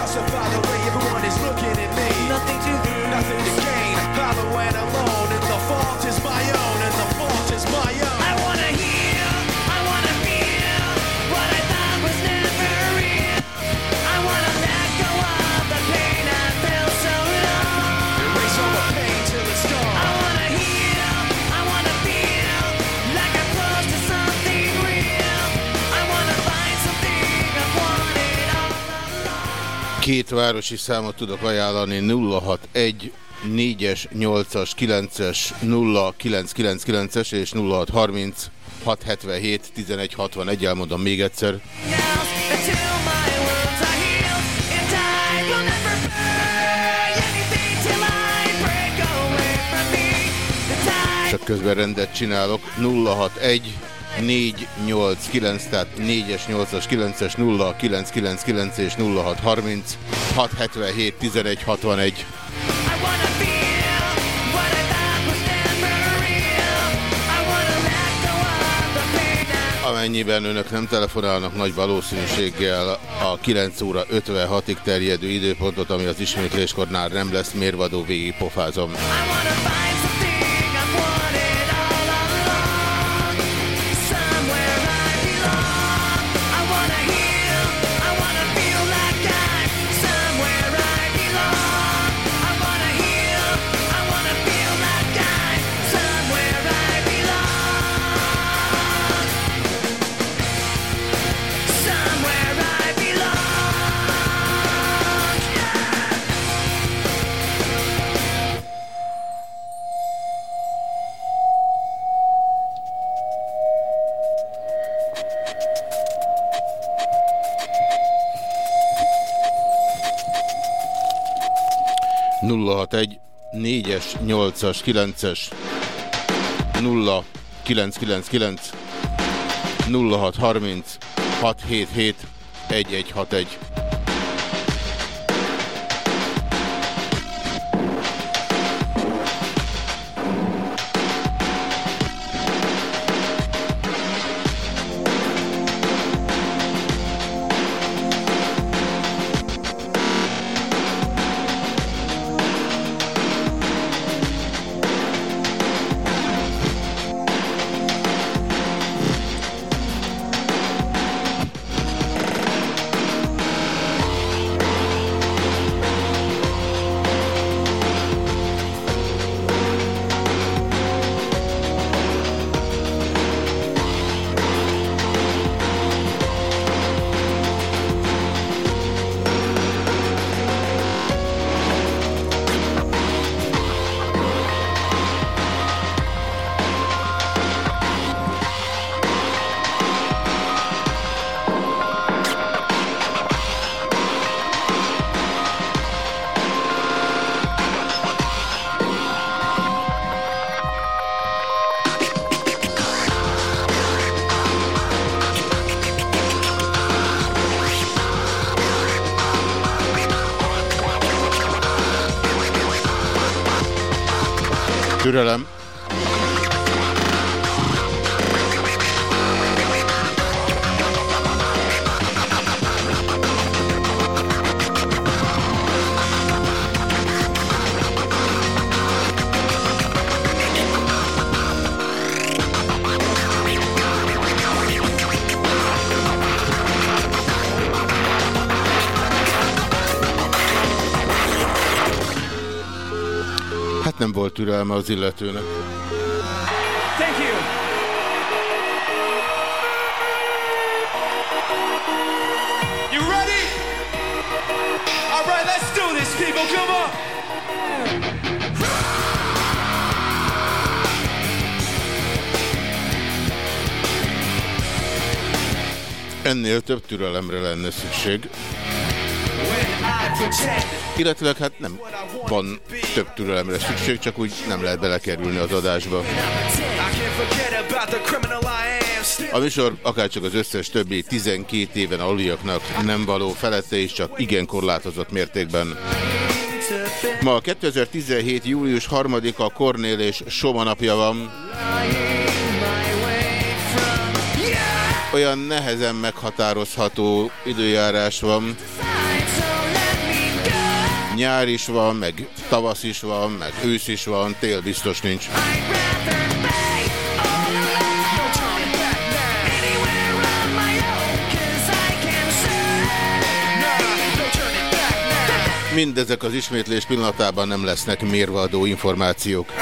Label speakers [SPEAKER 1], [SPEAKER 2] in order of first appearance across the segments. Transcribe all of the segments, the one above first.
[SPEAKER 1] Justify the way everyone is looking at me.
[SPEAKER 2] két városi számot tudok ajánlani, 061 4-es, 8-as, 9-es, 0999-es és 0630 677 1161, elmondom még egyszer. Csak közben rendet csinálok. 061 489, tehát 4-es, 8-as, 9-es, 0, 999 és 0630 677 1161. Amennyiben önök nem telefonálnak nagy valószínűséggel a 9 óra 56-ig terjedő időpontot, ami az ismétléskornár nem lesz mérvadó, végig pofázom.
[SPEAKER 3] I
[SPEAKER 2] 4-es, 8-as, 9-es, 0 999 0630 677 1161 Türelem. Volt türelme az illetőnek.
[SPEAKER 1] Thank you. You ready? All right, let's do this, people. Come on.
[SPEAKER 2] Ennél több türelemre lenne szükség,
[SPEAKER 1] When I pretend
[SPEAKER 2] illetve hát nem van több türelemre szükség, csak úgy nem lehet belekerülni az adásba. A műsor akárcsak az összes többi 12 éven aluliaknak nem való felette és csak igen korlátozott mértékben. Ma 2017. július 3-a Kornél és Soma napja van. Olyan nehezen meghatározható időjárás van. Nyár is van, meg tavasz is van, meg ősz is van, tél biztos nincs. Mindezek az ismétlés pillanatában nem lesznek mérvadó információk.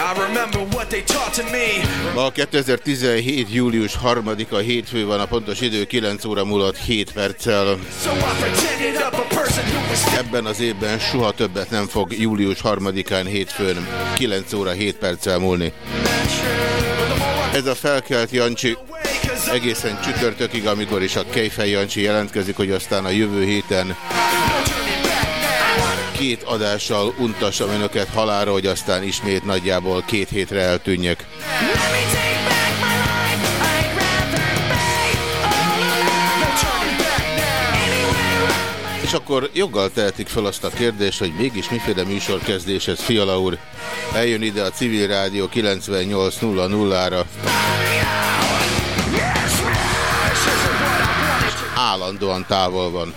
[SPEAKER 2] Ma 2017. július 3-a hétfő van, a pontos idő 9 óra múlott 7 perccel.
[SPEAKER 1] So
[SPEAKER 2] Ebben az évben soha többet nem fog július 3-án hétfőn 9 óra 7 perccel múlni. Ez a felkelt Jancsi egészen csütörtökig, amikor is a Kejfej Jancsi jelentkezik, hogy aztán a jövő héten két adással untassam önöket halára, hogy aztán ismét nagyjából két hétre eltűnjek. És akkor joggal tehetik fel azt a kérdést, hogy mégis miféle műsorkezdés ez, Fiala úr. Eljön ide a civil rádió 98.00-ra. Állandóan távol van.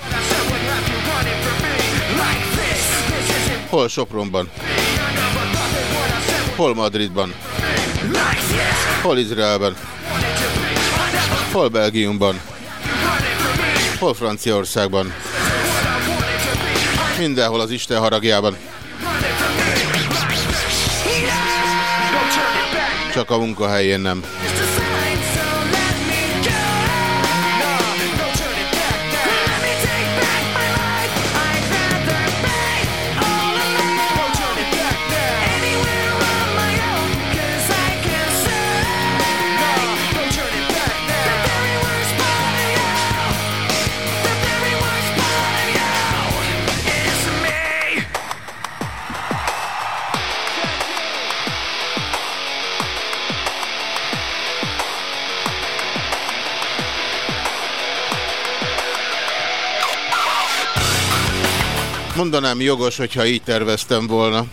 [SPEAKER 2] Hol Sopronban? Hol Madridban? Hol Izraelben? Hol Belgiumban? Hol Franciaországban? Mindenhol az Isten haragjában. Csak a munkahelyén nem. Mondanám jogos, hogyha így terveztem volna.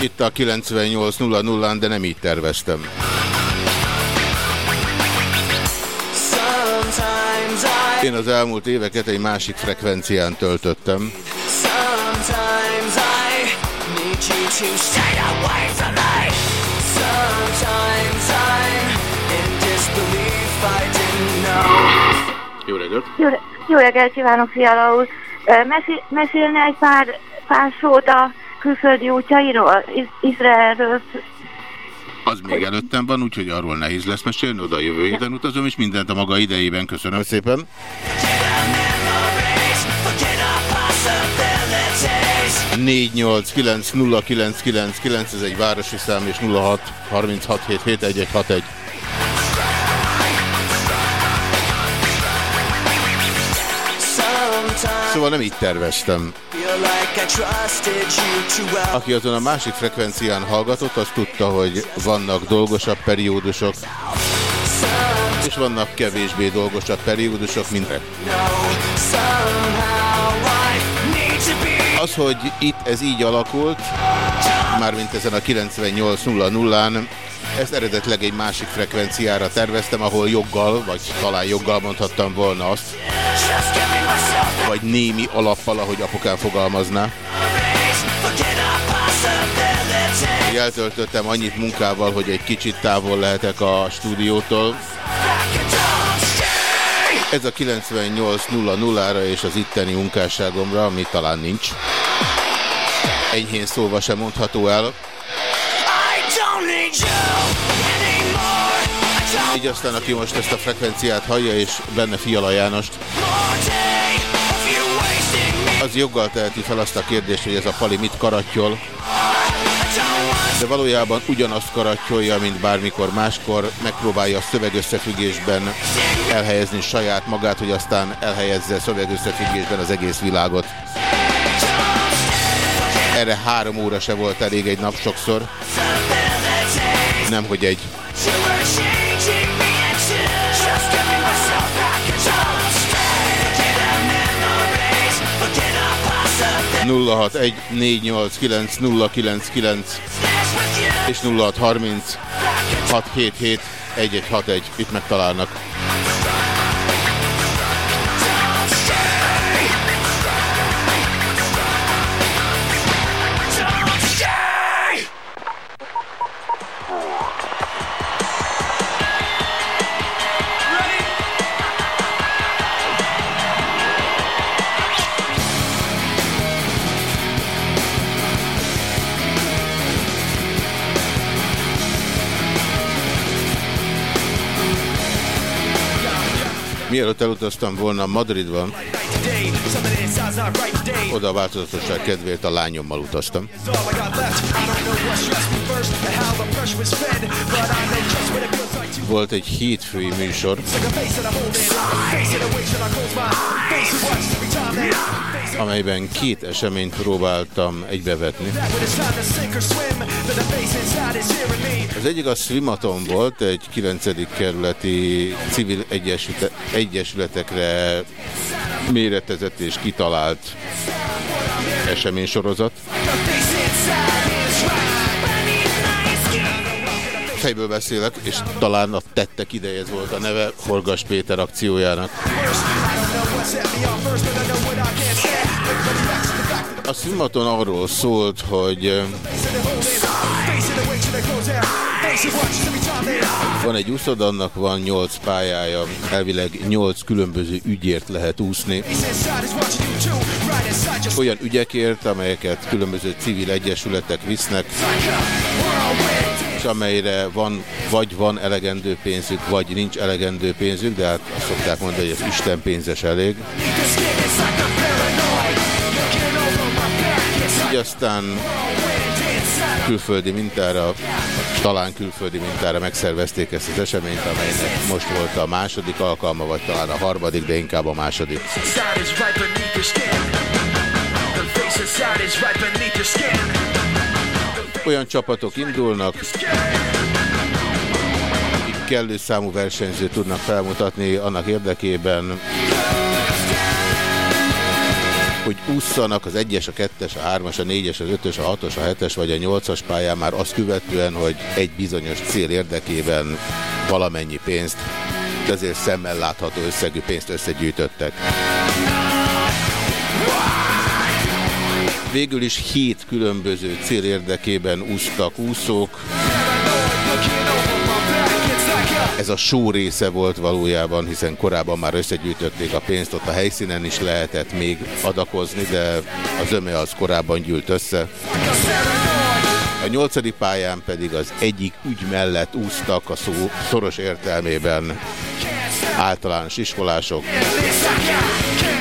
[SPEAKER 2] Itt a 98.00-án, de nem így terveztem. Én az elmúlt éveket egy másik frekvencián töltöttem. Jó reggelt!
[SPEAKER 4] Jó, jó reggelt kívánok, Fiala úr! Mesél, mesélne egy pár, pár szót a külföldi útjairól, Iz- Izraelről,
[SPEAKER 2] Az még előttem van, úgyhogy arról nehéz lesz mesélni, oda jövő héten utazom, és mindent a maga idejében. Köszönöm szépen.
[SPEAKER 3] Forget our possibilities.
[SPEAKER 2] 489 ez egy városi szám, és 06 36771161.
[SPEAKER 3] Sometimes
[SPEAKER 2] Szóval nem így terveztem.
[SPEAKER 3] feel like I trusted you too well.
[SPEAKER 2] Aki azon a másik frekvencián hallgatott, az tudta, hogy vannak dolgosabb periódusok, és vannak kevésbé dolgosabb periódusok,
[SPEAKER 3] be.
[SPEAKER 2] az, hogy itt ez így alakult, mármint ezen a 98.00-án, ezt eredetleg egy másik frekvenciára terveztem, ahol joggal, vagy talán joggal mondhattam volna azt, vagy némi alappal, ahogy apukám fogalmazná. hogy eltöltöttem annyit munkával, hogy egy kicsit távol lehetek a stúdiótól.
[SPEAKER 3] Don't.
[SPEAKER 2] Ez a 98.00-ra és az itteni munkásságomra, ami talán nincs. Enyhén szóval sem mondható el. Így aztán, aki most ezt a frekvenciát hallja, és benne Fiala Jánost, az joggal teheti fel azt a kérdést, hogy ez a pali mit karattyol, de valójában ugyanazt karattyolja, mint bármikor máskor, megpróbálja a szövegösszefüggésben elhelyezni saját magát, hogy aztán elhelyezze szövegösszefüggésben az egész világot. Erre három óra se volt elég egy nap sokszor. Nem, hogy egy. 061 489 099 és 0630 677 1161 itt megtalálnak. Mielőtt elutaztam volna Madridban, oda a változatosság kedvéért a lányommal utaztam. Volt egy hétfői műsor, amelyben két eseményt próbáltam egybevetni. Az egyik a Swimaton volt, egy 9. kerületi civil egyesületekre méretezett és kitalált eseménysorozat. Fejből beszélek, és talán a tettek ideje volt a neve Forgas Péter akciójának. A színmaton arról szólt, hogy van egy úszod, annak van 8 pályája, elvileg 8 különböző ügyért lehet úszni. Olyan ügyekért, amelyeket különböző civil egyesületek visznek, és amelyre van, vagy van elegendő pénzük, vagy nincs elegendő pénzük, de hát azt szokták mondani, hogy az Isten pénzes elég. Így aztán külföldi mintára, talán külföldi mintára megszervezték ezt az eseményt, amelynek most volt a második alkalma, vagy talán a harmadik, de inkább a második. Olyan csapatok indulnak, akik kellő számú versenyzőt tudnak felmutatni annak érdekében, hogy ússzanak az 1-es, a 2-es, a 3-as, a 4-es, az 5-ös, a 6-os, a 7-es vagy a 8-as pályán már azt követően, hogy egy bizonyos cél érdekében valamennyi pénzt, de azért szemmel látható összegű pénzt összegyűjtöttek. Végül is hét különböző cél érdekében úsztak úszók, ez a show része volt valójában, hiszen korábban már összegyűjtötték a pénzt, ott a helyszínen is lehetett még adakozni, de az öme az korábban gyűlt össze. A nyolcadik pályán pedig az egyik ügy mellett úsztak a szó szoros értelmében általános iskolások,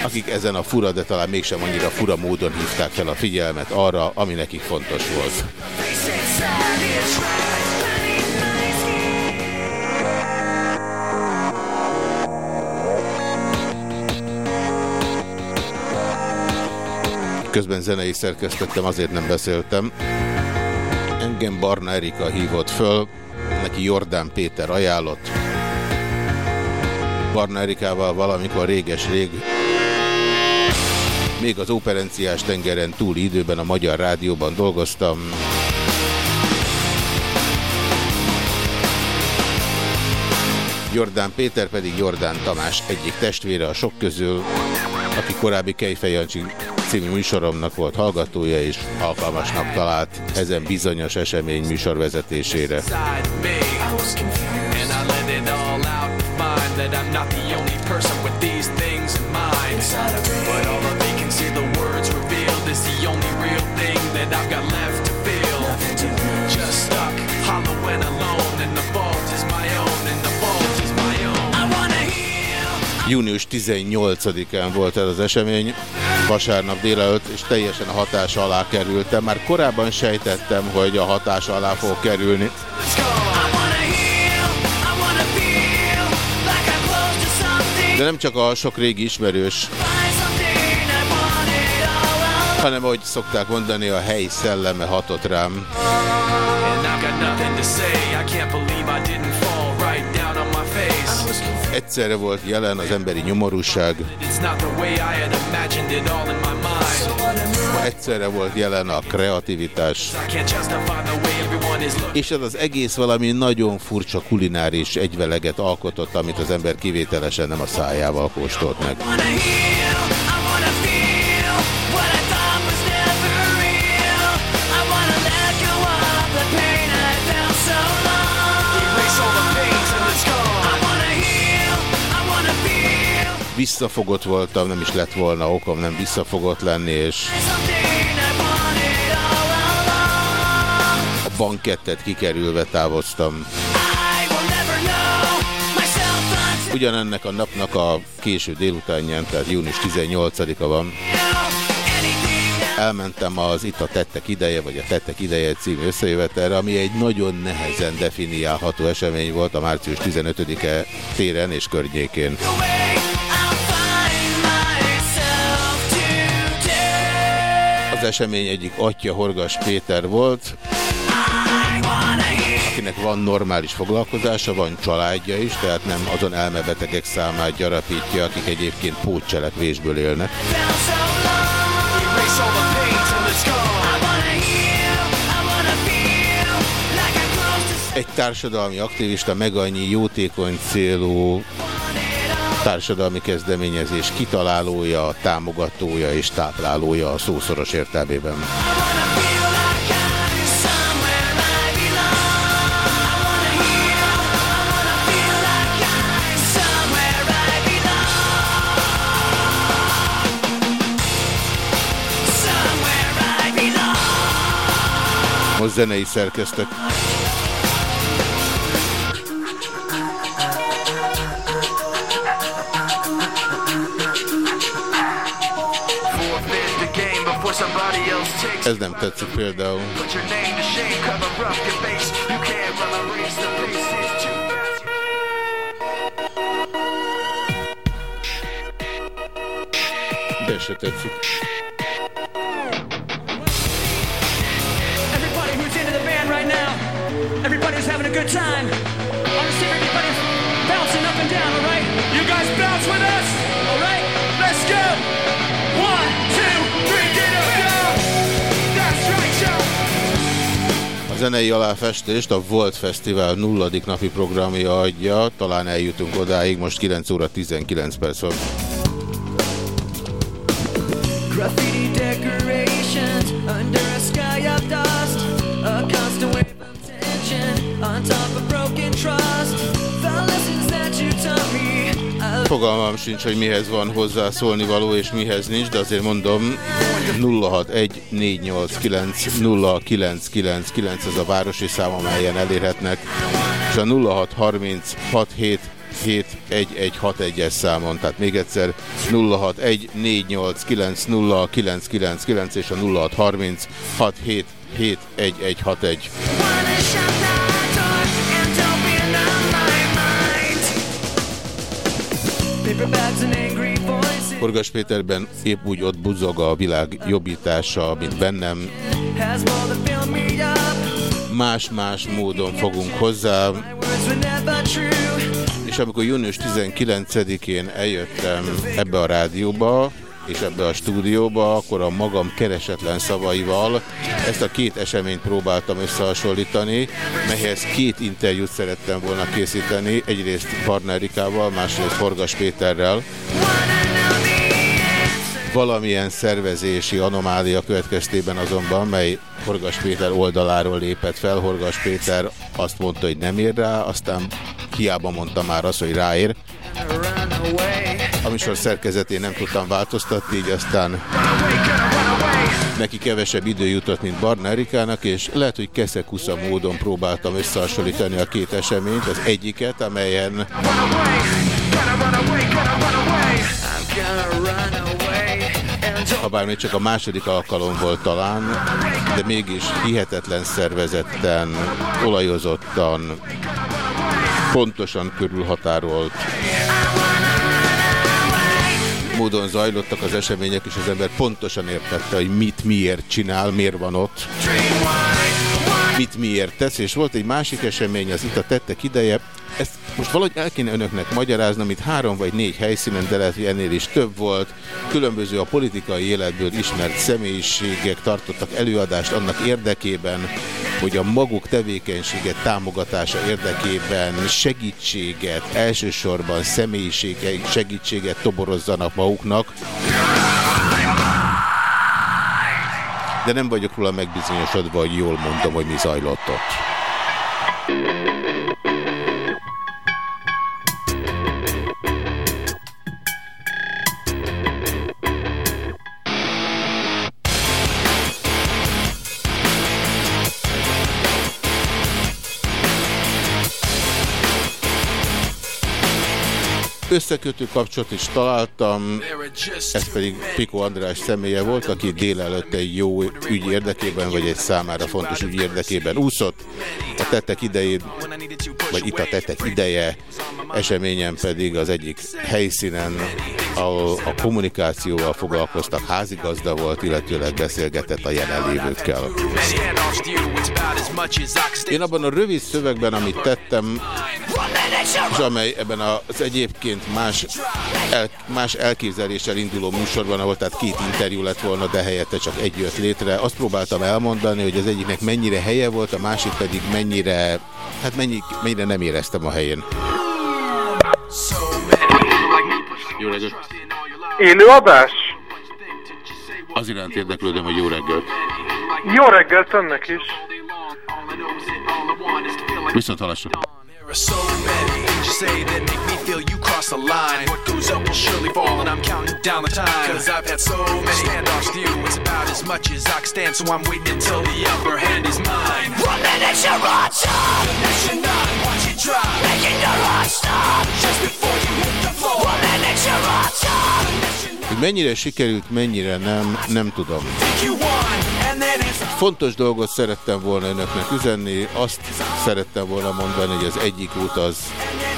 [SPEAKER 2] akik ezen a fura, de talán mégsem annyira fura módon hívták fel a figyelmet arra, ami nekik fontos volt. Közben zenei szerkesztettem, azért nem beszéltem. Engem Barna Erika hívott föl, neki Jordán Péter ajánlott. Barna Erikával valamikor réges-rég még az operenciás tengeren túli időben a Magyar Rádióban dolgoztam. Jordán Péter pedig Jordán Tamás egyik testvére a sok közül, aki korábbi Kejfej című műsoromnak volt hallgatója, és alkalmasnak talált ezen bizonyos esemény műsorvezetésére. Just. Június 18-án volt ez az esemény vasárnap délelőtt, és teljesen a hatás alá kerültem. Már korábban sejtettem, hogy a hatás alá fog kerülni. De nem csak a sok régi ismerős, hanem ahogy szokták mondani, a hely szelleme hatott rám.
[SPEAKER 5] And got. I didn't face.
[SPEAKER 2] Egyszerre volt jelen az emberi nyomorúság, egyszerre volt jelen a kreativitás, és ez az egész valami nagyon furcsa kulináris egyveleget alkotott, amit az ember kivételesen nem a szájával kóstolt meg. Visszafogott voltam, nem is lett volna okom nem visszafogott lenni, és a bankettet kikerülve távoztam. Ugyanennek a napnak a késő délutánján, tehát június 18-a van, elmentem az Itt a tettek ideje, vagy a tettek ideje című összejövetelre, ami egy nagyon nehezen definiálható esemény volt a március 15-e téren és környékén. Esemény egyik atya Horgas Péter volt, akinek van normális foglalkozása, van családja is, tehát nem azon elmebetegek számát gyarapítja, akik egyébként pótcselekvésből élnek. Egy társadalmi aktivista meg annyi jótékony célú társadalmi kezdeményezés kitalálója, támogatója és táplálója a szószoros értelmében.
[SPEAKER 3] I wanna feel
[SPEAKER 5] pace is too fast.
[SPEAKER 2] De se tetszik. Zenei aláfestést a Volt Fesztivál nulladik napi programja adja, talán eljutunk odáig, most 9 óra 19 perc van.
[SPEAKER 3] On top of broken trust.
[SPEAKER 2] Fogalmam sincs, hogy mihez van hozzászólni való és mihez nincs, de azért mondom 0614890999 ez a városi szám, amelyen elérhetnek, és a 063677 71161-es számon, tehát még egyszer 0614890999 és a 063677 Forgas Péterben épp úgy ott buzog a világ jobbítása, mint bennem. Más-más módon fogunk hozzá, és amikor június 19-én eljöttem ebbe a rádióba, és ebbe a stúdióba, akkor a magam keresetlen szavaival ezt a két eseményt próbáltam összehasonlítani, melyhez két interjút szerettem volna készíteni, egyrészt Barnerikával, másrészt Forgas Péterrel. Valamilyen szervezési anomália következtében azonban, mely Horgas Péter oldaláról lépett fel, Horgas Péter azt mondta, hogy nem ér rá, aztán hiába mondta már azt, hogy ráér. Műsor szerkezetén nem tudtam változtatni, így aztán neki kevesebb idő jutott, mint Barna Erikának, és lehet, hogy keszekusza módon próbáltam összehasonlítani a két eseményt. Az egyiket, amelyen Ha bár még csak a második alkalom volt talán, de mégis hihetetlen szervezetten, olajozottan, pontosan körülhatárolt módon zajlottak az események, és az ember pontosan értette, hogy mit miért csinál, miért van ott, mit miért tesz, és volt egy másik esemény, az itt a tettek ideje, ezt most valahogy el kéne önöknek magyaráznom, itt három vagy négy helyszínen, de lehet, hogy ennél is több volt. Különböző a politikai életből ismert személyiségek tartottak előadást annak érdekében, hogy a maguk tevékenységet támogatása érdekében segítséget, elsősorban személyiségek segítséget toborozzanak maguknak. De nem vagyok róla megbizonyosodva, hogy jól mondom, hogy mi zajlott ott. Összekötő kapcsolat is találtam, ez pedig Piko András személye volt, aki délelőtt egy jó ügy érdekében, vagy egy számára fontos ügy érdekében úszott. A tettek idején, vagy itt a tettek ideje, eseményen pedig az egyik helyszínen, ahol a kommunikációval foglalkoztak, házigazda volt, illetőleg beszélgetett a jelenlévőkkel. Én abban a rövid szövegben, amit tettem, és amely ebben az egyébként más, el, más elképzeléssel induló műsorban, ahol tehát két interjú lett volna, de helyette csak egy jött létre. Azt próbáltam elmondani, hogy az egyiknek mennyire helye volt, a másik pedig mennyire, hát mennyi, mennyire nem éreztem a helyén. Jó reggelt!
[SPEAKER 6] Élő adás?
[SPEAKER 2] Az iránt érdeklődöm, hogy jó reggelt.
[SPEAKER 6] Jó reggelt önnek is.
[SPEAKER 2] Viszont hallásra.
[SPEAKER 5] There are so many things you say that make me feel you cross the line. What goes up will surely fall, and I'm counting down the time. Cause I've had so many standoffs with you. It's about as much as I can stand, so I'm waiting until the upper hand is mine. One minute you're on top, the next you're not. Watch it drop, making the rock stop. Just before you hit the floor. One minute you're on top, the next you're not.
[SPEAKER 2] Mennyire sikerült, mennyire nem, nem tudom.
[SPEAKER 5] Think you won, and then it's
[SPEAKER 2] Fontos dolgot szerettem volna önöknek üzenni, azt szerettem volna mondani, hogy az egyik út az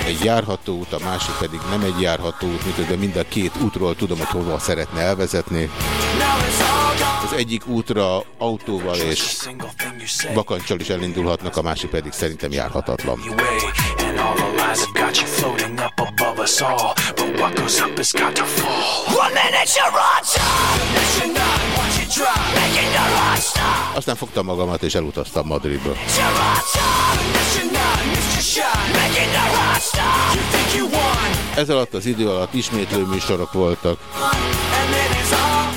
[SPEAKER 2] egy járható út, a másik pedig nem egy járható út, miközben mind a két útról tudom, hogy hova szeretne elvezetni. Az egyik útra autóval és bakancsal is elindulhatnak, a másik pedig szerintem járhatatlan.
[SPEAKER 5] One minute you're on top,
[SPEAKER 2] Aztán fogtam magamat és elutaztam Madridba. Ez alatt az idő alatt ismétlő műsorok voltak.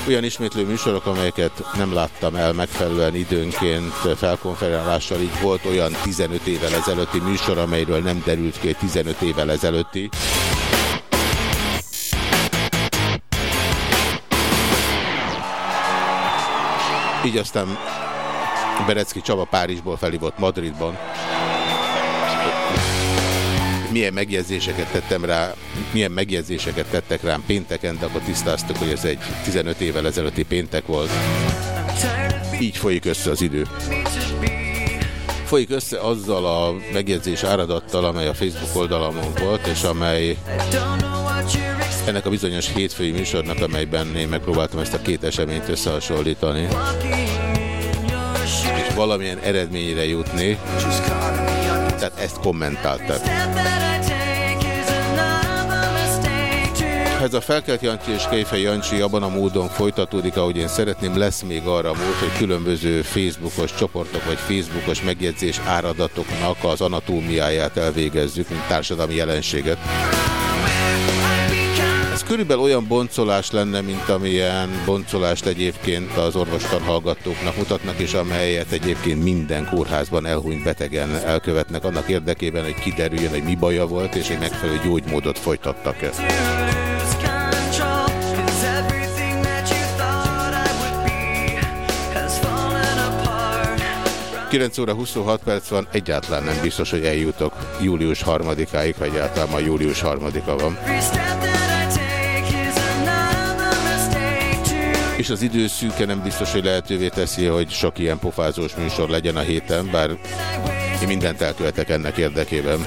[SPEAKER 2] Olyan ismétlő műsorok, amelyeket nem láttam el megfelelően időnként felkonferálással, így volt olyan 15 évvel ezelőtti műsor, amelyről nem derült ki, hogy 15 évvel ezelőtti. Így aztán Berecki Csaba Párizsból felhívott Madridban. Milyen megjegyzéseket tettem rá, milyen megjegyzéseket tettek rám pénteken, de akkor tisztáztuk, hogy ez egy 15 évvel ezelőtti péntek volt. Így folyik össze az idő. Folyik össze azzal a megjegyzés áradattal, amely a Facebook oldalamon volt, és amely ennek a bizonyos hétfői műsornak, amelyben én megpróbáltam ezt a két eseményt összehasonlítani, és valamilyen eredményre jutni, tehát ezt kommentáltak. Ha ez a felkelt Jancsi és Kejfej Jancsi abban a módon folytatódik, ahogy én szeretném, lesz még arra mód, hogy különböző Facebookos csoportok vagy Facebookos megjegyzés áradatoknak az anatómiáját elvégezzük, mint társadalmi jelenséget. Körülbelül olyan boncolás lenne, mint amilyen boncolást egyébként az orvostan hallgatóknak mutatnak, és amelyet egyébként minden kórházban elhunyt betegen elkövetnek annak érdekében, hogy kiderüljön, hogy mi baja volt, és egy megfelelő gyógymódot folytattak ezt. 9 óra 26 perc van, egyáltalán nem biztos, hogy eljutok július 3-áig, ha egyáltalán ma július 3-a van. És az időszűke nem biztos, hogy lehetővé teszi, hogy sok ilyen pofázós műsor legyen a héten, bár én mindent elkövetek ennek érdekében.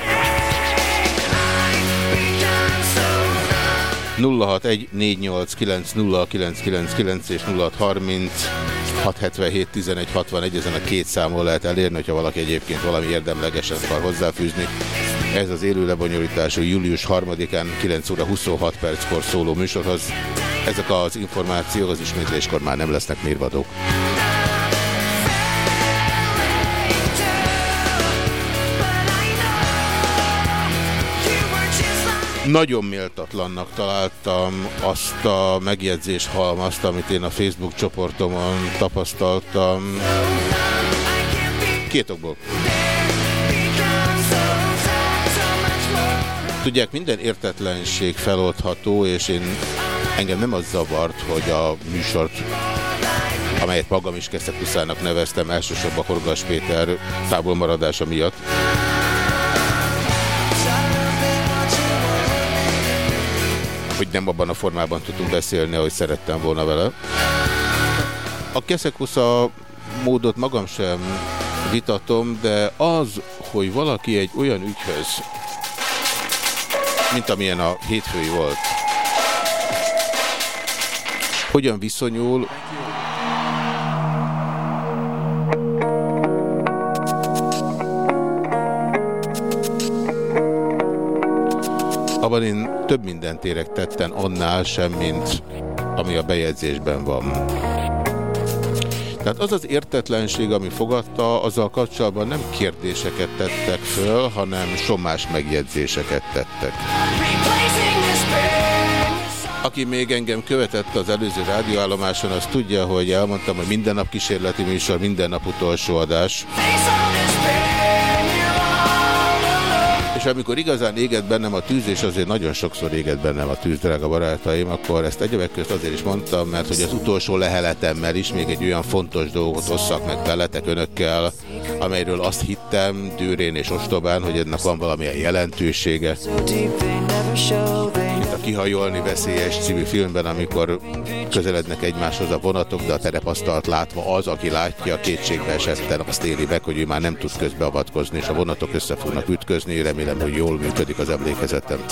[SPEAKER 2] 0614890999 és 0636771161 ezen a két számon lehet elérni, hogyha valaki egyébként valami érdemlegesen akar hozzáfűzni. Ez az élő lebonyolítású július 3-án 9 óra 26 perckor szóló műsorhoz. Ezek az információk az ismétléskor már nem lesznek mérvadók. Nagyon méltatlannak találtam azt a megjegyzés halmazt, amit én a Facebook csoportomon tapasztaltam. Két okból. Tudják, minden értetlenség feloldható, és én engem nem az zavart, hogy a műsort, amelyet magam is Keszekuszának neveztem, elsősorban Horgas Péter távolmaradása miatt. hogy nem abban a formában tudtunk beszélni, ahogy szerettem volna vele. A Keszekusza módot magam sem vitatom, de az, hogy valaki egy olyan ügyhöz, mint amilyen a hétfői volt, hogyan viszonyul, abban én több mindent érek tetten annál sem, mint ami a bejegyzésben van. Tehát az az értetlenség, ami fogadta, azzal kapcsolatban nem kérdéseket tettek föl, hanem sommás megjegyzéseket tettek. Aki még engem követett az előző rádióállomáson, az tudja, hogy elmondtam, hogy minden nap kísérleti műsor, minden nap utolsó adás. És amikor igazán éget bennem a tűz, és azért nagyon sokszor éget bennem a tűz, drága barátaim, akkor ezt egyebek közt azért is mondtam, mert hogy az utolsó leheletemmel is még egy olyan fontos dolgot osszak meg veletek önökkel, amelyről azt hittem dűrén és ostobán, hogy ennek van valamilyen jelentősége. A Kihajolni veszélyes című filmben, amikor közelednek egymáshoz a vonatok, de a terepasztalt látva az, aki látja, kétségbe esetten azt éli meg, hogy ő már nem tud közbeavatkozni, és a vonatok össze fognak ütközni, remélem, hogy jól működik az emlékezetem.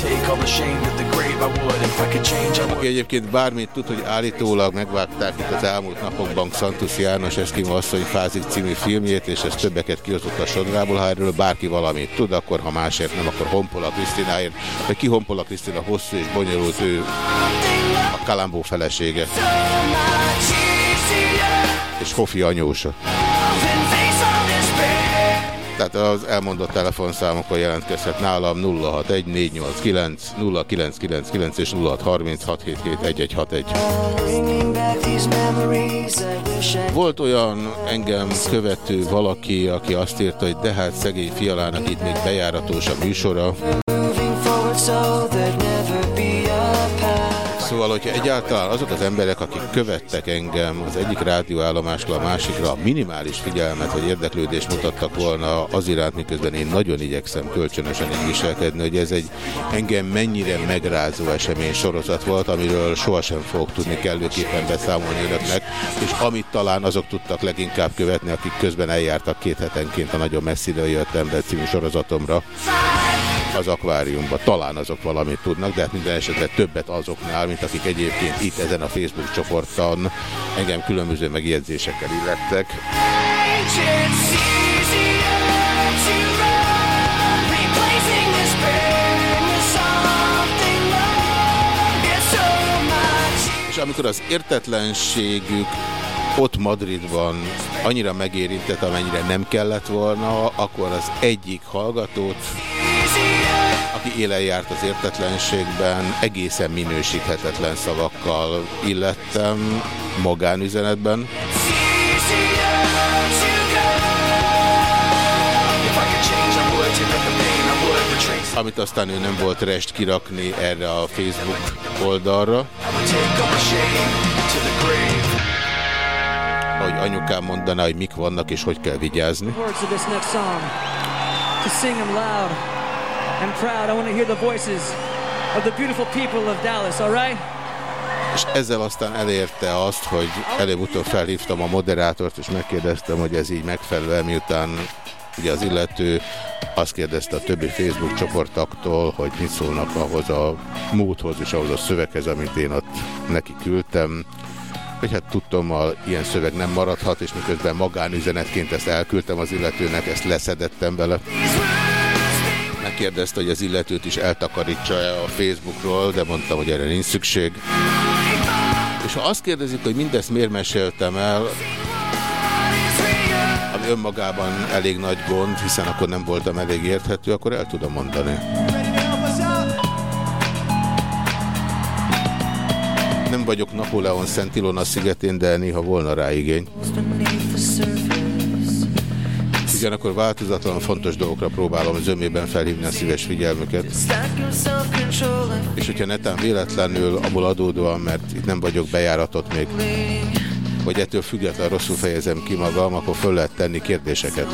[SPEAKER 2] Aki egyébként bármit tud, hogy állítólag megvágták itt az elmúlt napokban Xantus János Eszkimo asszony Fázik című filmjét, és ez többeket kihozott a sodrából, ha erről bárki valamit tud, akkor ha másért nem, akkor Honpola Krisztináért, de ki Honpola Krisztina hosszú és bonyolult ő a Kalambó felesége. És Hofi anyósa. Tehát az elmondott telefonszámokon jelentkezhet nálam 061489 0999 és 0636771161. Volt olyan engem követő valaki, aki azt írta, hogy de hát szegény fialának itt még bejáratos a műsora. Szóval, hogyha egyáltalán azok az emberek, akik követtek engem az egyik rádióállomásra a másikra, minimális figyelmet vagy érdeklődést mutattak volna az iránt, miközben én nagyon igyekszem kölcsönösen így viselkedni, hogy ez egy engem mennyire megrázó esemény sorozat volt, amiről sohasem fogok tudni kellőképpen beszámolni önöknek, és amit talán azok tudtak leginkább követni, akik közben eljártak két hetenként a nagyon messziről jött ember című sorozatomra az akváriumba. Talán azok valamit tudnak, de hát minden esetre többet azoknál, mint akik egyébként itt ezen a Facebook csoporton engem különböző megjegyzésekkel illettek. És amikor az értetlenségük ott Madridban annyira megérintett, amennyire nem kellett volna, akkor az egyik hallgatót, aki élen járt az értetlenségben, egészen minősíthetetlen szavakkal illettem magánüzenetben. Amit aztán ő nem volt rest kirakni erre a Facebook oldalra. Ahogy anyukám mondaná, hogy mik vannak és hogy kell vigyázni.
[SPEAKER 7] And proud. I want to hear the voices of the beautiful people of Dallas, all right?
[SPEAKER 2] És ezzel aztán elérte azt, hogy előbb-utóbb felhívtam a moderátort, és megkérdeztem, hogy ez így megfelelő, miután ugye az illető azt kérdezte a többi Facebook csoportaktól, hogy mit szólnak ahhoz a módhoz és ahhoz a szöveghez, amit én ott neki küldtem, hogy hát tudtommal ilyen szöveg nem maradhat, és miközben magánüzenetként ezt elküldtem az illetőnek, ezt leszedettem vele. Megkérdezte, hogy az illetőt is eltakarítsa-e a Facebookról, de mondtam, hogy erre nincs szükség. És ha azt kérdezik, hogy mindezt miért meséltem el, ami önmagában elég nagy gond, hiszen akkor nem voltam elég érthető, akkor el tudom mondani. Nem vagyok Napóleon Szent Ilona szigetén, de néha volna rá igény. Ugyanakkor változatlan fontos dolgokra próbálom zömében felhívni a szíves figyelmüket. És hogyha netán véletlenül abból adódóan, mert itt nem vagyok bejáratot még, vagy ettől függetlenül rosszul fejezem ki magam, akkor föl lehet tenni kérdéseket.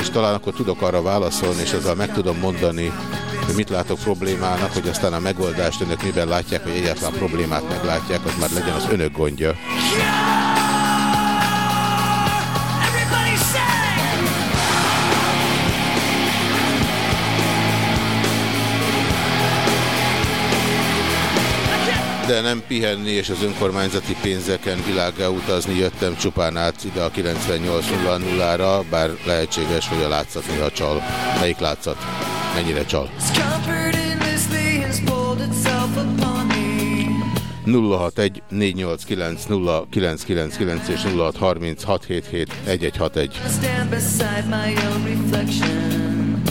[SPEAKER 2] És talán akkor tudok arra válaszolni, és azzal meg tudom mondani, hogy mit látok problémának, hogy aztán a megoldást önök miben látják, hogy egyáltalán problémát meglátják, az már legyen az önök gondja.
[SPEAKER 3] Everybody
[SPEAKER 2] De nem pihenni és az önkormányzati pénzeken világá utazni jöttem csupán át ide a 98.00-ra, bár lehetséges, hogy a látszat néha csal. Melyik látszat? Mennyire csal?
[SPEAKER 3] Comfort in this thing has pulled itself upon me
[SPEAKER 2] 061 489 0999 és 0636771161.
[SPEAKER 3] stand beside my own reflection.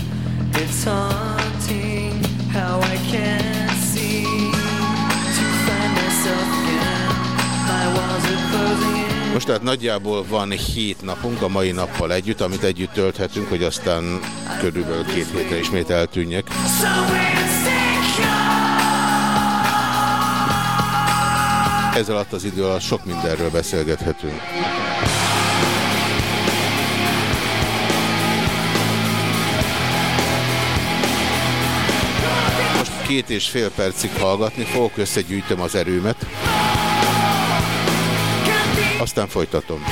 [SPEAKER 3] It's haunting how I can't
[SPEAKER 2] Most tehát nagyjából van hét napunk a mai nappal együtt, amit együtt tölthetünk, hogy aztán körülbelül két hétre ismét eltűnjek. Ez alatt az idő alatt sok mindenről beszélgethetünk. Most két és fél percig hallgatni fogok, összegyűjtöm az erőmet, aztán folytatom.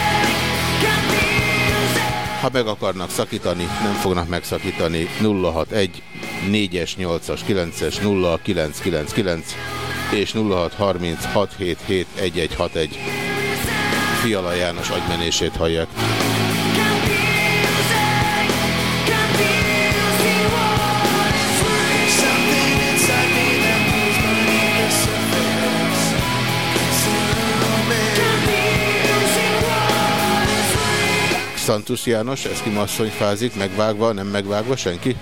[SPEAKER 2] Ha meg akarnak szakítani, nem fognak megszakítani 061 4-es, 8-as, 9-es, 0999 és 0636771161. Fiala János agymenését hallják. Szantusz János, Eszkima asszony fázik, megvágva, nem megvágva senki?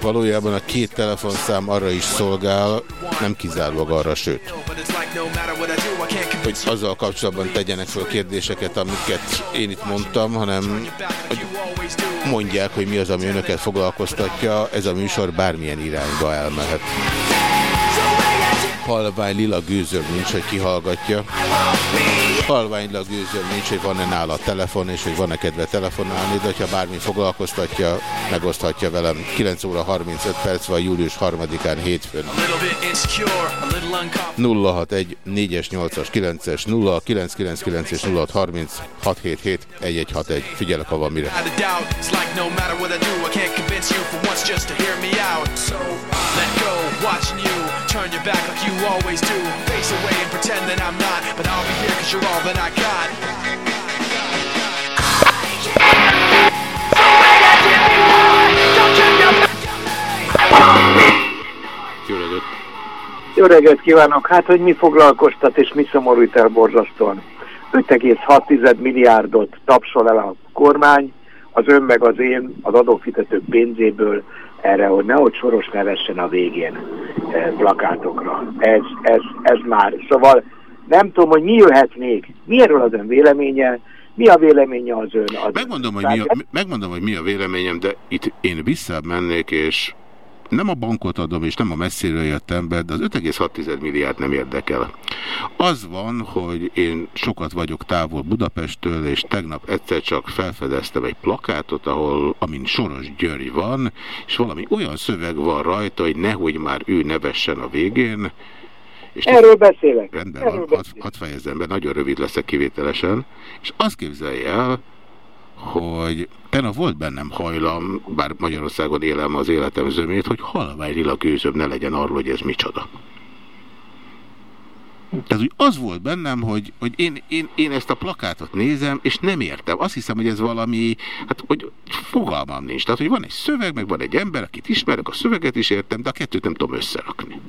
[SPEAKER 2] Valójában a két telefonszám arra is szolgál, nem kizárólag arra, sőt, hogy azzal kapcsolatban tegyenek fel kérdéseket, amiket én itt mondtam, hanem
[SPEAKER 5] do.
[SPEAKER 2] mondják, hogy mi az, ami önöket foglalkoztatja, ez a műsor bármilyen irányba elmehet. Halvány lila gőzöm nincs, hogy kihallgatja. Halvány lila gőzöm nincs, hogy van-e nála telefon, és hogy van-e kedve telefonálni, de ha bármi foglalkoztatja, megoszthatja velem. 9 óra 35 perc van július 3-án hétfőn.
[SPEAKER 5] A little bit insecure, a little uncomfortable.
[SPEAKER 2] 061 4-es, 8-as, 9-es, 0999 és 0630 677 1161. Figyelek, ha van mire.
[SPEAKER 5] A turn your back like you always do. Face away and pretend that I'm not, but I'll be here cause you're all all that I got.
[SPEAKER 8] Jó reggelt kívánok! Hát, hogy mi foglalkoztat és mi szomorít el borzasztóan? 5,6 milliárdot tapsol el a kormány, az ön meg az én, az adófizetők pénzéből erre, hogy nehogy soros ne vessen a végén eh, plakátokra. Ez, ez, ez már. Szóval nem tudom, hogy mi jöhet még. Mi erről az ön véleménye? Mi a véleménye az ön? Az
[SPEAKER 2] Megmondom, hogy mi a, megmondom, hogy mi a véleményem, de itt én visszább mennék, és nem a bankot adom, és nem a messziről jött ember, de az 5,6 milliárd nem érdekel. Az van, hogy én sokat vagyok távol Budapesttől, és tegnap egyszer csak felfedeztem egy plakátot, ahol, amin Soros György van, és valami olyan szöveg van rajta, hogy nehogy már ő nevessen a végén, és
[SPEAKER 8] Erről beszélek.
[SPEAKER 2] Rendben
[SPEAKER 8] Erről
[SPEAKER 2] van, hadd, hadd fejezzem be, nagyon rövid leszek kivételesen, és azt képzelje el, hogy tegnap volt bennem hajlam, bár Magyarországon élem az életem zömét, hogy halvány lila gőzöm ne legyen arról, hogy ez micsoda. Tehát úgy az volt bennem, hogy, hogy én, én, én ezt a plakátot nézem, és nem értem. Azt hiszem, hogy ez valami, hát hogy fogalmam nincs. Tehát, hogy van egy szöveg, meg van egy ember, akit ismerek, a szöveget is értem, de a kettőt nem tudom összerakni.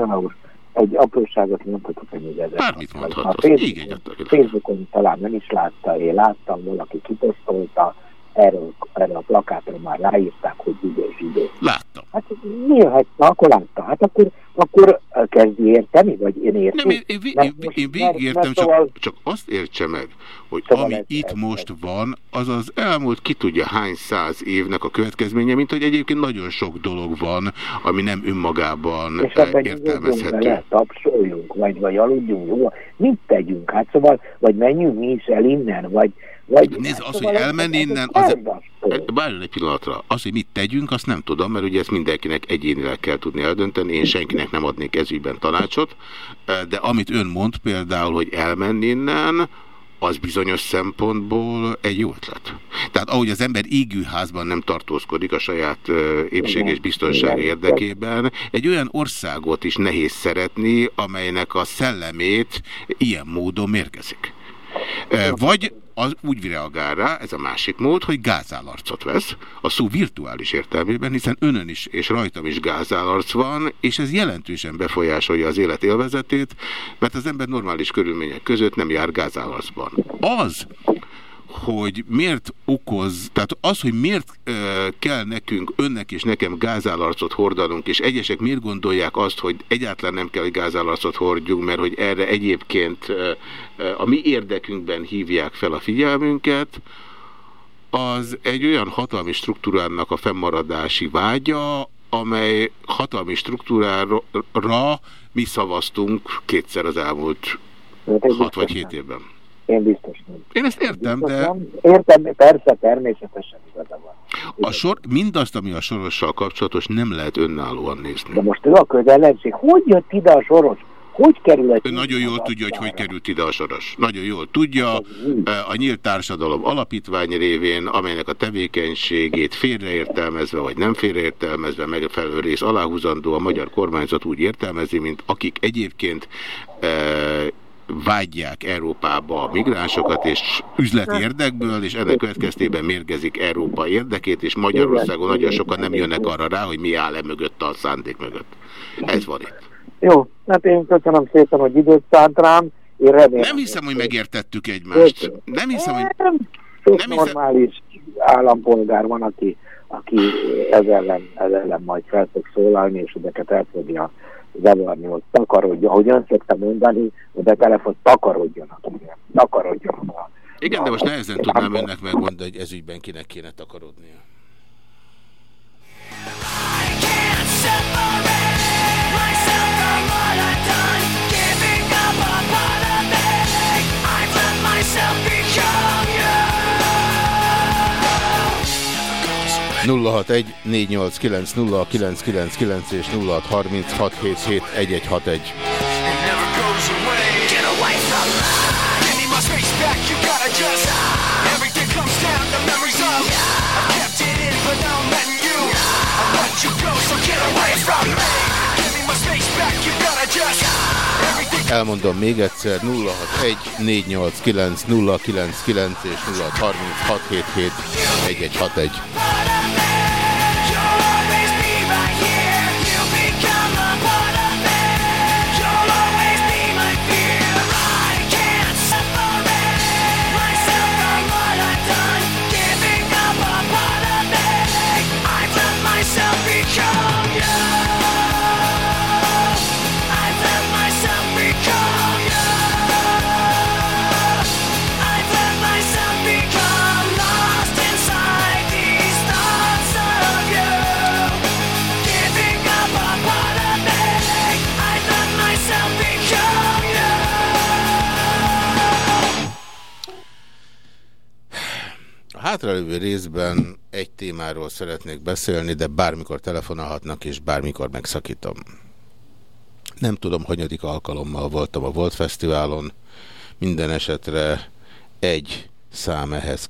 [SPEAKER 8] Úr, egy apróságot mondhatok, hogy még ezzel.
[SPEAKER 2] Bármit mondhat,
[SPEAKER 8] A
[SPEAKER 2] az
[SPEAKER 8] Facebook-
[SPEAKER 2] így egy adta világ.
[SPEAKER 8] Facebookon talán nem is látta, én láttam, valaki kiposztolta, erről, erről a plakátra már ráírták, hogy zsidó zsidó.
[SPEAKER 2] Láttam.
[SPEAKER 8] Hát mi jöhet? Na, akkor látta. Hát akkor, akkor kezdi érteni, vagy én értem.
[SPEAKER 2] Nem, én, én, én, én, én végigértem, csak, csak azt értse meg, hogy
[SPEAKER 8] Szóval
[SPEAKER 2] ami
[SPEAKER 8] ez-
[SPEAKER 2] itt
[SPEAKER 8] ez-
[SPEAKER 2] most van, az az elmúlt ki tudja hány száz évnek a következménye, mint hogy egyébként nagyon sok dolog van, ami nem önmagában
[SPEAKER 8] És
[SPEAKER 2] eh, értelmezhető.
[SPEAKER 8] bele, tapsoljunk, vagy, vagy aludjunk jól. Mit tegyünk? Hát szóval, vagy menjünk mi is el innen, vagy... vagy
[SPEAKER 2] Nézd,
[SPEAKER 8] hát
[SPEAKER 2] az,
[SPEAKER 8] szóval
[SPEAKER 2] hogy
[SPEAKER 8] ez-
[SPEAKER 2] elmenni innen, az-. Várjon egy pillanatra. Az, hogy mit tegyünk, azt nem tudom, mert ugye ezt mindenkinek egyénileg kell tudni eldönteni. Én senkinek nem adnék ezügyben tanácsot. De amit ön mond például, hogy elmenni innen, az bizonyos szempontból egy jó ötlet. Tehát ahogy az ember égőházban nem tartózkodik a saját ö, épség és biztonság érdekében, egy olyan országot is nehéz szeretni, amelynek a szellemét ilyen módon mérgezik. Vagy az úgy reagál rá, ez a másik mód, hogy gázálarcot vesz, a szó virtuális értelmében, hiszen önön is és rajtam is gázálarc van, és ez jelentősen befolyásolja az élet élvezetét, mert az ember normális körülmények között nem jár gázálarcban. Az, hogy miért okoz, tehát az, hogy miért ö, kell nekünk, önnek és nekem gázálarcot hordanunk, és egyesek miért gondolják azt, hogy egyáltalán nem kell, hogy gázálarcot hordjunk, mert hogy erre egyébként ö, ö, a mi érdekünkben hívják fel a figyelmünket, az egy olyan hatalmi struktúrának a fennmaradási vágya, amely hatalmi struktúrára mi szavaztunk kétszer az elmúlt
[SPEAKER 8] Hát ez
[SPEAKER 2] hat vagy
[SPEAKER 8] biztos
[SPEAKER 2] hét
[SPEAKER 8] nem.
[SPEAKER 2] évben.
[SPEAKER 8] Én biztos nem.
[SPEAKER 2] Én ezt értem,
[SPEAKER 8] Biztos
[SPEAKER 2] de...
[SPEAKER 8] nem. Értem, persze, természetesen igaza van.
[SPEAKER 2] A sor, mindazt, ami a sorossal kapcsolatos, nem lehet önállóan nézni.
[SPEAKER 8] De most ő a közellenség, hogy jött ide a soros? Hogy került?
[SPEAKER 2] Ő nagyon jól tudja, hogy hogy került ide a soros. Nagyon jól tudja, eh, a Nyílt Társadalom Alapítvány révén, amelynek a tevékenységét félreértelmezve, vagy nem félreértelmezve, megfelelő rész aláhúzandó, a magyar kormányzat úgy értelmezi, mint akik egyébként eh, vágyják Európába a migránsokat, és üzleti érdekből, és ennek következtében mérgezik Európa érdekét, és Magyarországon nagyon sokan nem jönnek arra rá, hogy mi áll e mögött a szándék mögött. Ez van itt.
[SPEAKER 8] Jó, hát én köszönöm szépen, hogy időt szánt rám. Én remélem,
[SPEAKER 2] Nem hiszem, hogy megértettük egymást. Nem hiszem, hogy...
[SPEAKER 8] Sok
[SPEAKER 2] nem hiszem-
[SPEAKER 8] normális állampolgár van, aki, aki ez ellen, ez ellen majd fel fog szólalni, és ezeket el fogja zavarni, hogy takarodjon, ahogy ön szokta mondani, hogy a telefon takarodjanak, takarodjanak.
[SPEAKER 2] Igen, de most nehezen tudnám önnek megmondani, hogy ezügyben kinek kéne takarodnia. 061 489 0999 és 0636771161.
[SPEAKER 5] You go, so get away from me. Give me my space back, you gotta just...
[SPEAKER 2] Elmondom még egyszer 061 489 099 és 0636771161. hátralévő részben egy témáról szeretnék beszélni, de bármikor telefonálhatnak, és bármikor megszakítom. Nem tudom, hanyadik alkalommal voltam a Volt Fesztiválon. Minden esetre egy szám ehhez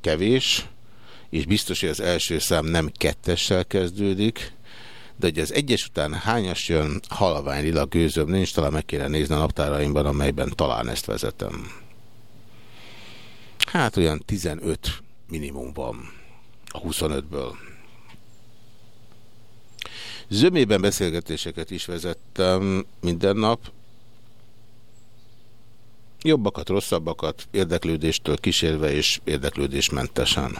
[SPEAKER 2] kevés, és biztos, hogy az első szám nem kettessel kezdődik, de hogy az egyes után hányas jön, halvány lila gőzöm nincs, talán meg kéne nézni a naptáraimban, amelyben talán ezt vezetem. Hát olyan 15 minimum van a 25-ből. Zömében beszélgetéseket is vezettem minden nap. Jobbakat, rosszabbakat, érdeklődéstől kísérve és érdeklődésmentesen.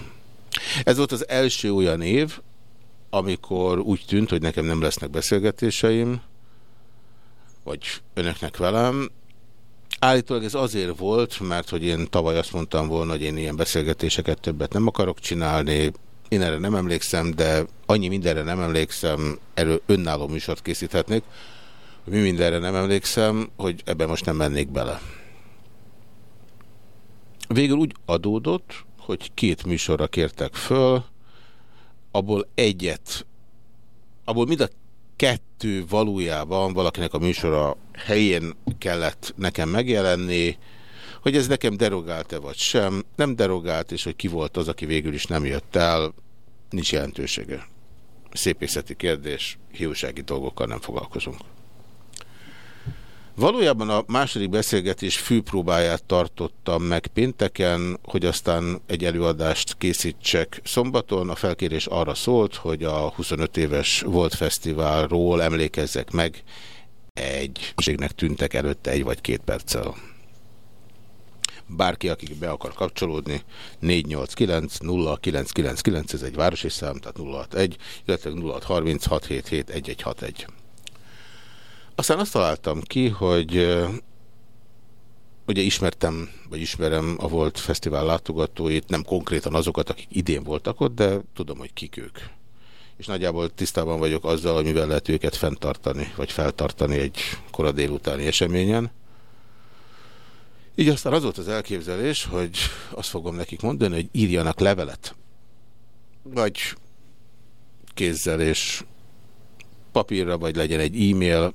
[SPEAKER 2] Ez volt az első olyan év, amikor úgy tűnt, hogy nekem nem lesznek beszélgetéseim, vagy önöknek velem. Állítólag ez azért volt, mert hogy én tavaly azt mondtam volna, hogy én ilyen beszélgetéseket többet nem akarok csinálni, én erre nem emlékszem, de annyi mindenre nem emlékszem, erről önálló műsort készíthetnék, mi mindenre nem emlékszem, hogy ebben most nem mennék bele. Végül úgy adódott, hogy két műsorra kértek föl, abból egyet, abból mind a kettő valójában valakinek a műsora helyén kellett nekem megjelenni, hogy ez nekem derogált-e vagy sem, nem derogált, és hogy ki volt az, aki végül is nem jött el, nincs jelentősége. Szépészeti kérdés, hiúsági dolgokkal nem foglalkozunk. Valójában a második beszélgetés főpróbáját tartottam meg pénteken, hogy aztán egy előadást készítsek szombaton. A felkérés arra szólt, hogy a 25 éves Volt Fesztiválról emlékezzek meg egy ségnek tűntek előtte egy vagy két perccel. Bárki, aki be akar kapcsolódni, 489 0999, ez egy városi szám, tehát 061, illetve 0636771161. Aztán azt találtam ki, hogy ugye ismertem, vagy ismerem a volt fesztivál látogatóit, nem konkrétan azokat, akik idén voltak ott, de tudom, hogy kik ők. És nagyjából tisztában vagyok azzal, hogy mivel lehet őket fenntartani, vagy feltartani egy kora délutáni eseményen. Így aztán az volt az elképzelés, hogy azt fogom nekik mondani, hogy írjanak levelet. Vagy kézzel és papírra, vagy legyen egy e-mail,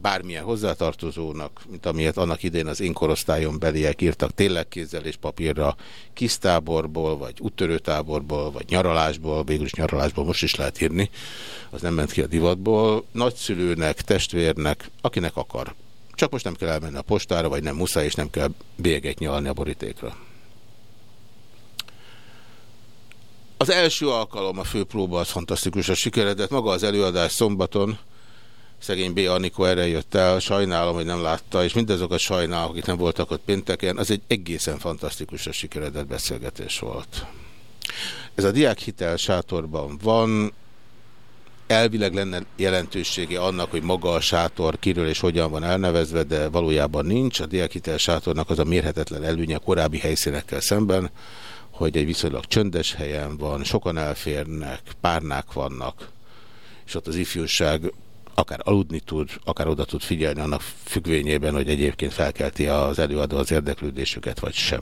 [SPEAKER 2] bármilyen hozzátartozónak, mint amilyet annak idén az én korosztályon beliek írtak tényleg kézzel és papírra, kisztáborból, vagy úttörőtáborból, vagy nyaralásból, végül is nyaralásból most is lehet írni, az nem ment ki a divatból, nagyszülőnek, testvérnek, akinek akar. Csak most nem kell elmenni a postára, vagy nem muszáj, és nem kell bélyeget nyalni a borítékra. Az első alkalom a főpróba az fantasztikus a sikeredett. Maga az előadás szombaton, szegény B. Anikó erre jött el, sajnálom, hogy nem látta, és mindazokat sajnálom, akik nem voltak ott pénteken, az egy egészen fantasztikus a sikeredett beszélgetés volt. Ez a diákhitel sátorban van, elvileg lenne jelentősége annak, hogy maga a sátor kiről és hogyan van elnevezve, de valójában nincs. A diákhitel sátornak az a mérhetetlen előnye korábbi helyszínekkel szemben, hogy egy viszonylag csöndes helyen van, sokan elférnek, párnák vannak, és ott az ifjúság akár aludni tud, akár oda tud figyelni annak függvényében, hogy egyébként felkelti az előadó az érdeklődésüket, vagy sem.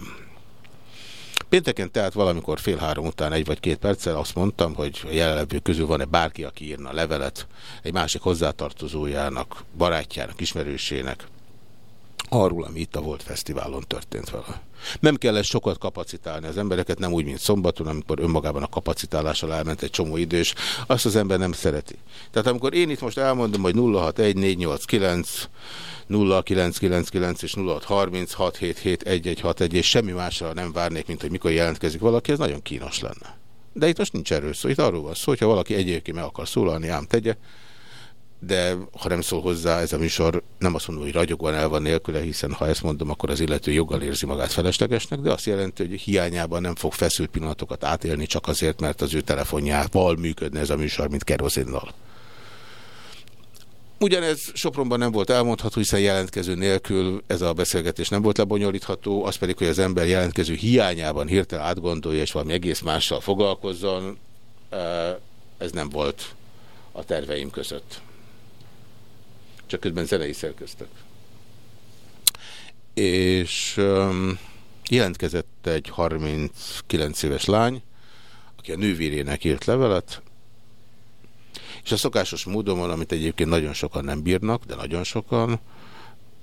[SPEAKER 2] Pénteken tehát valamikor fél három után egy vagy két perccel azt mondtam, hogy a jelenlevő közül van-e bárki, aki írna levelet egy másik hozzátartozójának, barátjának, ismerősének, arról, ami itt a Volt Fesztiválon történt vele. Nem kellett sokat kapacitálni az embereket, nem úgy, mint szombaton, amikor önmagában a kapacitálással elment egy csomó idő, és azt az ember nem szereti. Tehát amikor én itt most elmondom, hogy 061489 0999 és 0636771161 és semmi másra nem várnék, mint hogy mikor jelentkezik valaki, ez nagyon kínos lenne. De itt most nincs erről szó, itt arról van szó, hogyha valaki egyébként meg akar szólalni, ám tegye, de ha nem szól hozzá ez a műsor, nem azt mondom, hogy ragyogóan el van nélküle, hiszen ha ezt mondom, akkor az illető joggal érzi magát feleslegesnek, de azt jelenti, hogy hiányában nem fog feszült pillanatokat átélni csak azért, mert az ő telefonjával működne ez a műsor, mint kerozinnal. Ugyanez Sopronban nem volt elmondható, hiszen jelentkező nélkül ez a beszélgetés nem volt lebonyolítható, az pedig, hogy az ember jelentkező hiányában hirtelen átgondolja, és valami egész mással foglalkozzon, ez nem volt a terveim között csak közben zenei szerkeztek. És um, jelentkezett egy 39 éves lány, aki a nővérének írt levelet, és a szokásos módon, amit egyébként nagyon sokan nem bírnak, de nagyon sokan,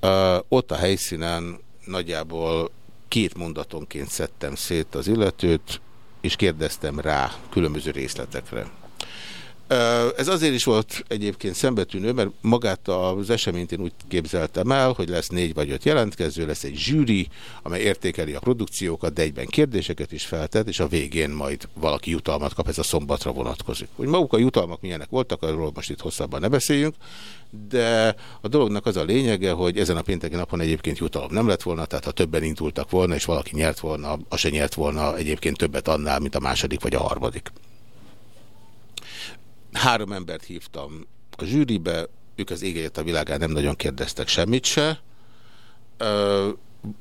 [SPEAKER 2] uh, ott a helyszínen nagyjából két mondatonként szedtem szét az illetőt, és kérdeztem rá különböző részletekre. Ez azért is volt egyébként szembetűnő, mert magát az eseményt én úgy képzeltem el, hogy lesz négy vagy öt jelentkező, lesz egy zsűri, amely értékeli a produkciókat, de egyben kérdéseket is feltett, és a végén majd valaki jutalmat kap, ez a szombatra vonatkozik. Hogy maguk a jutalmak milyenek voltak, arról most itt hosszabban ne beszéljünk, de a dolognak az a lényege, hogy ezen a pénteki napon egyébként jutalom nem lett volna, tehát ha többen indultak volna, és valaki nyert volna, az se nyert volna egyébként többet annál, mint a második vagy a harmadik. Három embert hívtam a zsűribe, ők az égéjét a világán nem nagyon kérdeztek semmit se. Ö,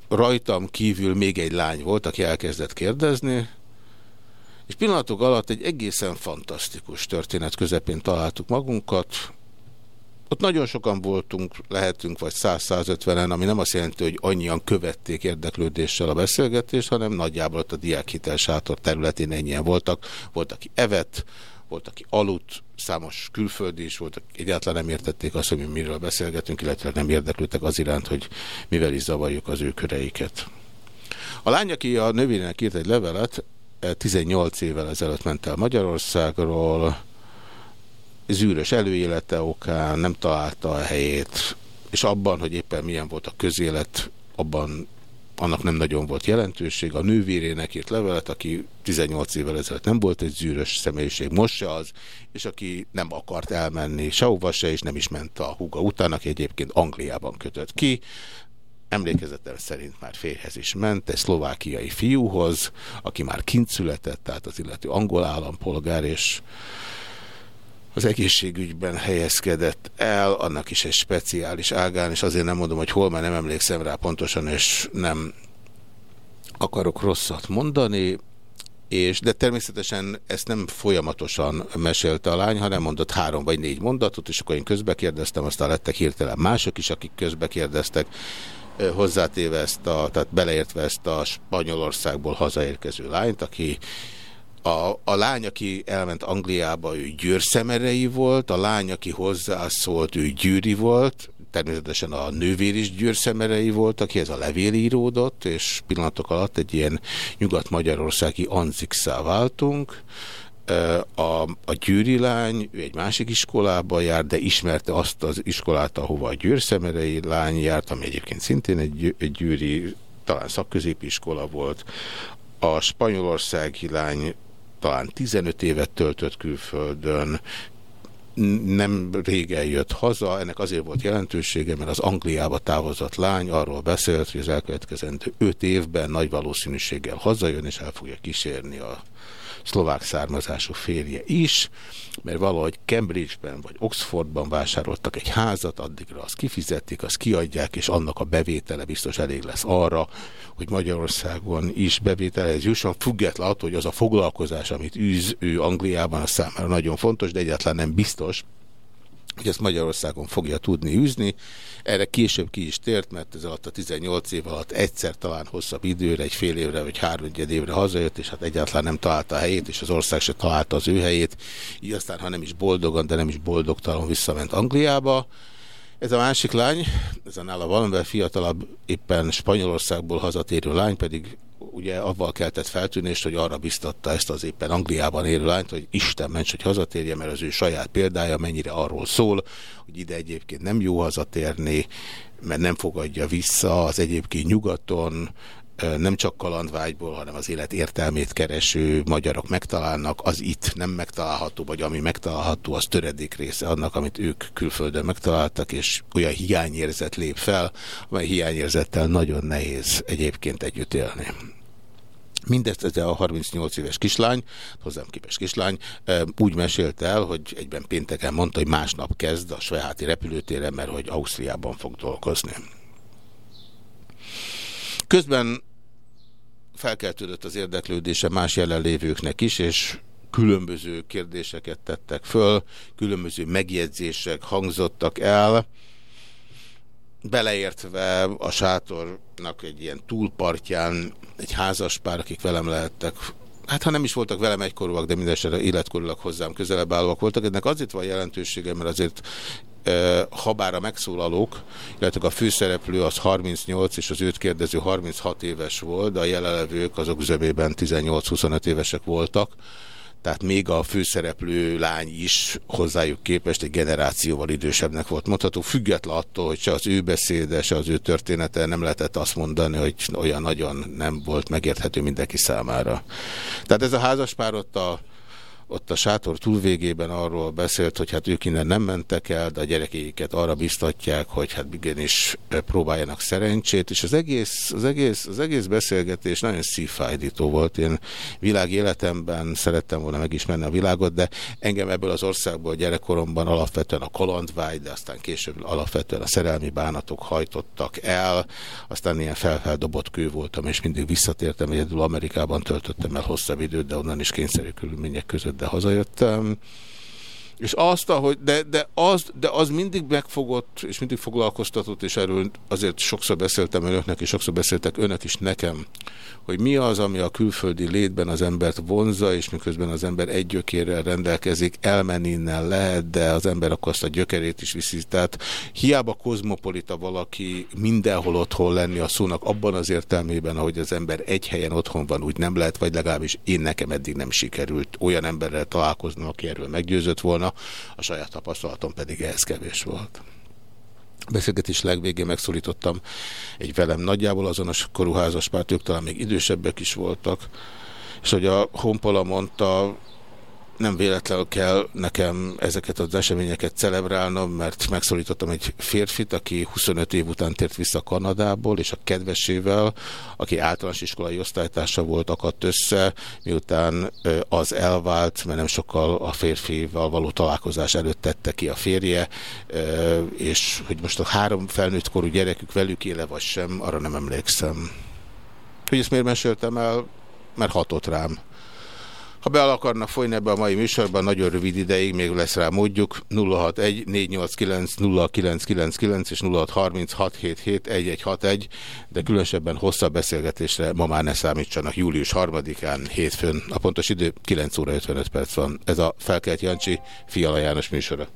[SPEAKER 2] rajtam kívül még egy lány volt, aki elkezdett kérdezni, és pillanatok alatt egy egészen fantasztikus történet közepén találtuk magunkat. Ott nagyon sokan voltunk, lehetünk vagy 100-150-en, ami nem azt jelenti, hogy annyian követték érdeklődéssel a beszélgetést, hanem nagyjából ott a diákhitel sátor területén ennyien voltak. Volt, aki evett, volt, aki aludt, számos külföldi is volt, egyáltalán nem értették azt, hogy mi miről beszélgetünk, illetve nem érdeklődtek az iránt, hogy mivel is zavarjuk az ő köreiket. A lány, aki a növénynek írt egy levelet, 18 évvel ezelőtt ment el Magyarországról, zűrös előélete okán nem találta a helyét, és abban, hogy éppen milyen volt a közélet, abban annak nem nagyon volt jelentőség. A nővérének írt levelet, aki 18 évvel ezelőtt nem volt egy zűrös személyiség, most se az, és aki nem akart elmenni sehova se, és nem is ment a húga után, aki egyébként Angliában kötött ki. Emlékezetem szerint már férhez is ment, egy szlovákiai fiúhoz, aki már kint született, tehát az illető angol állampolgár, és az egészségügyben helyezkedett el, annak is egy speciális ágán, és azért nem mondom, hogy hol, mert nem emlékszem rá pontosan, és nem akarok rosszat mondani, és de természetesen ezt nem folyamatosan mesélte a lány, hanem mondott három vagy négy mondatot, és akkor én közbe kérdeztem, aztán lettek hirtelen mások is, akik közbe kérdeztek, hozzátéve ezt a, tehát beleértve ezt a Spanyolországból hazaérkező lányt, aki a, a lány, aki elment Angliába, ő győrszemerei volt, a lány, aki hozzászólt, ő gyűri volt, természetesen a nővér is győrszemerei volt, aki ez a levél íródott, és pillanatok alatt egy ilyen nyugat-magyarországi anzikszá váltunk. A, a gyűri lány, ő egy másik iskolába jár, de ismerte azt az iskolát, ahova a győrszemerei lány járt, ami egyébként szintén egy, egy gyűri, talán szakközépiskola volt. A spanyolországi lány talán 15 évet töltött külföldön, nem régen jött haza, ennek azért volt jelentősége, mert az Angliába távozott lány arról beszélt, hogy az elkövetkezendő 5 évben nagy valószínűséggel hazajön, és el fogja kísérni a szlovák származású férje is, mert valahogy Cambridge-ben vagy Oxfordban vásároltak egy házat, addigra azt kifizetik, azt kiadják, és annak a bevétele biztos elég lesz arra, hogy Magyarországon is bevételhez jusson, független attól, hogy az a foglalkozás, amit űz ő Angliában, a számára nagyon fontos, de egyáltalán nem biztos, hogy ezt Magyarországon fogja tudni űzni. Erre később ki is tért, mert ez alatt a 18 év alatt egyszer talán hosszabb időre, egy fél évre vagy három évre hazajött, és hát egyáltalán nem találta a helyét, és az ország se találta az ő helyét. Így aztán, ha nem is boldogan, de nem is boldogtalan visszament Angliába. Ez a másik lány, ez a nála valamivel fiatalabb, éppen Spanyolországból hazatérő lány pedig ugye avval keltett feltűnést, hogy arra biztatta ezt az éppen Angliában élő lányt, hogy Isten ments, hogy hazatérje, mert az ő saját példája mennyire arról szól, hogy ide egyébként nem jó hazatérni, mert nem fogadja vissza az egyébként nyugaton, nem csak kalandvágyból, hanem az élet értelmét kereső magyarok megtalálnak, az itt nem megtalálható, vagy ami megtalálható, az töredék része annak, amit ők külföldön megtaláltak, és olyan hiányérzet lép fel, amely hiányérzettel nagyon nehéz egyébként együtt élni. Mindezt ez a 38 éves kislány, hozzám képes kislány, úgy mesélte el, hogy egyben pénteken mondta, hogy másnap kezd a Sveháti repülőtéren, mert hogy Ausztriában fog dolgozni. Közben felkeltődött az érdeklődése más jelenlévőknek is, és különböző kérdéseket tettek föl, különböző megjegyzések hangzottak el. Beleértve a sátornak egy ilyen túlpartján egy házas pár, akik velem lehettek, hát ha nem is voltak velem egykorúak, de mindesetre életkorúak hozzám közelebb állóak voltak. Ennek azért van jelentősége, mert azért e, habár a megszólalók, illetve a főszereplő az 38 és az őt kérdező 36 éves volt, de a jelenlevők azok zömében 18-25 évesek voltak tehát még a főszereplő lány is hozzájuk képest egy generációval idősebbnek volt mondható, független attól, hogy se az ő beszéde, se az ő története nem lehetett azt mondani, hogy olyan nagyon nem volt megérthető mindenki számára. Tehát ez a házaspár ott a ott a sátor túlvégében arról beszélt, hogy hát ők innen nem mentek el, de a gyerekeiket arra biztatják, hogy hát igenis próbáljanak szerencsét, és az egész, az egész, az egész beszélgetés nagyon szívfájdító volt. Én világ életemben szerettem volna megismerni a világot, de engem ebből az országból gyerekkoromban alapvetően a kalandvágy, de aztán később alapvetően a szerelmi bánatok hajtottak el, aztán ilyen felfeldobott kő voltam, és mindig visszatértem, egyedül Amerikában töltöttem el hosszabb időt, de onnan is kényszerű körülmények között de hazajöttem. És azt, ahogy, de, de, az, de az mindig megfogott, és mindig foglalkoztatott, és erről azért sokszor beszéltem önöknek, és sokszor beszéltek önök is nekem, hogy mi az, ami a külföldi létben az embert vonza, és miközben az ember egy gyökérrel rendelkezik, elmenni innen lehet, de az ember akkor azt a gyökerét is viszi. Tehát hiába kozmopolita valaki mindenhol otthon lenni a szónak abban az értelmében, ahogy az ember egy helyen otthon van, úgy nem lehet, vagy legalábbis én nekem eddig nem sikerült olyan emberrel találkoznom, aki erről meggyőzött volna, a saját tapasztalatom pedig ehhez kevés volt. A beszélgetés legvégén megszólítottam egy velem nagyjából azonos korú házaspárt, ők talán még idősebbek is voltak, és hogy a Honpola mondta, nem véletlenül kell nekem ezeket az eseményeket celebrálnom, mert megszólítottam egy férfit, aki 25 év után tért vissza Kanadából, és a kedvesével, aki általános iskolai osztálytársa volt, akadt össze, miután az elvált, mert nem sokkal a férfival való találkozás előtt tette ki a férje, és hogy most a három felnőtt korú gyerekük velük éle vagy sem, arra nem emlékszem. Hogy ezt miért meséltem el? Mert hatott rám. Ha be akarnak folyni ebbe a mai műsorban, nagyon rövid ideig még lesz rá módjuk. 061 489 0999 és 0636771161, de különösebben hosszabb beszélgetésre ma már ne számítsanak július 3-án, hétfőn. A pontos idő 9 óra 55 perc van. Ez a Felkelt Jancsi, Fiala János műsora.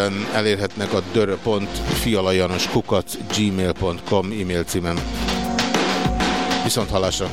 [SPEAKER 2] Távollétemben elérhetnek a dörö.fialajanoskukat gmail.com e-mail címem. Viszont halásra!